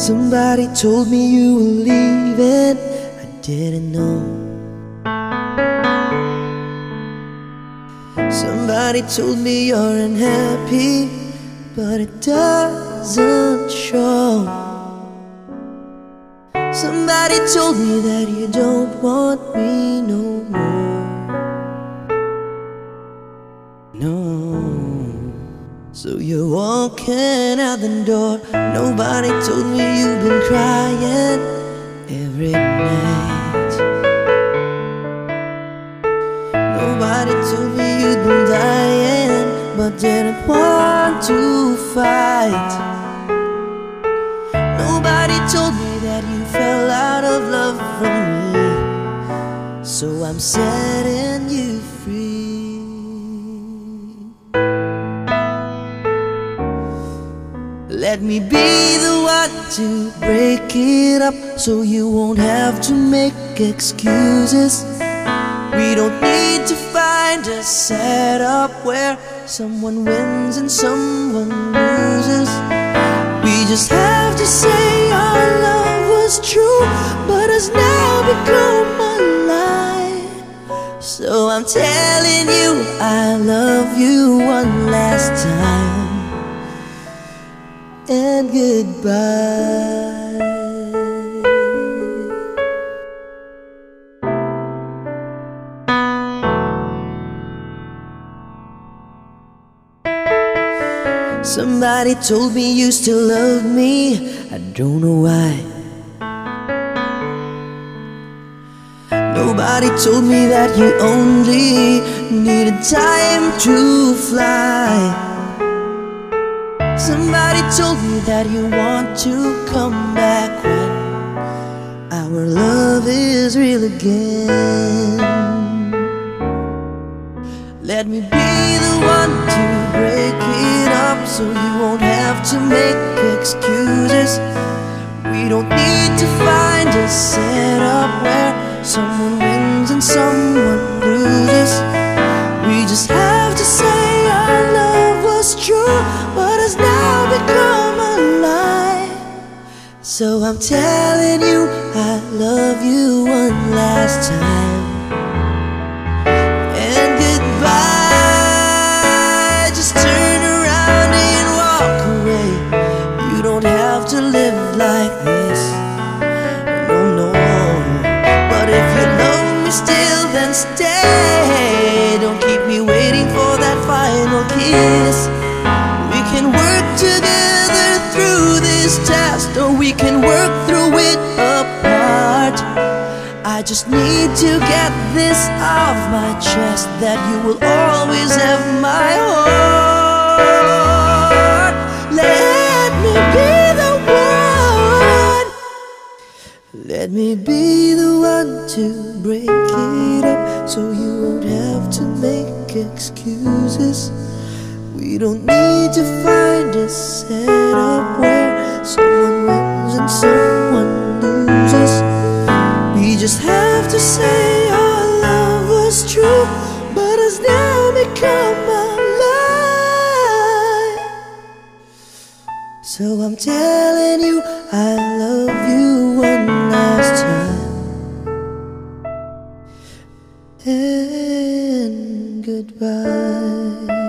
Somebody told me you were leaving, I didn't know. Somebody told me you're unhappy, but it doesn't show. Somebody told me that you don't want me no more. No. So you're walking out the door. Nobody told me you've been crying every night. Nobody told me you'd been dying, but didn't want to fight. Nobody told me that you fell out of love from me. So I'm setting Let me be the one to break it up so you won't have to make excuses. We don't need to find a setup where someone wins and someone loses. We just have to say our love was true, but has now become a lie. So I'm telling you, I love you one last time and goodbye. Somebody told me you still love me. I don't know why. Nobody told me that you only needed time to fly. Somebody told me that you want to come back when our love is real again. Let me be the one to break it up so you won't have to make excuses. We don't need to find a setup where someone wins and someone I'm telling you, I love you one last time. And goodbye. Just turn around and walk away. You don't have to live like this. No, no. But if you love me still, then stay. Don't keep me waiting for that final kiss. Just need to get this off my chest that you will always have my heart. Let me be the one. Let me be the one to break it up so you won't have to make excuses. We don't need to find a setup where So I'm telling you, I love you one last time. And goodbye.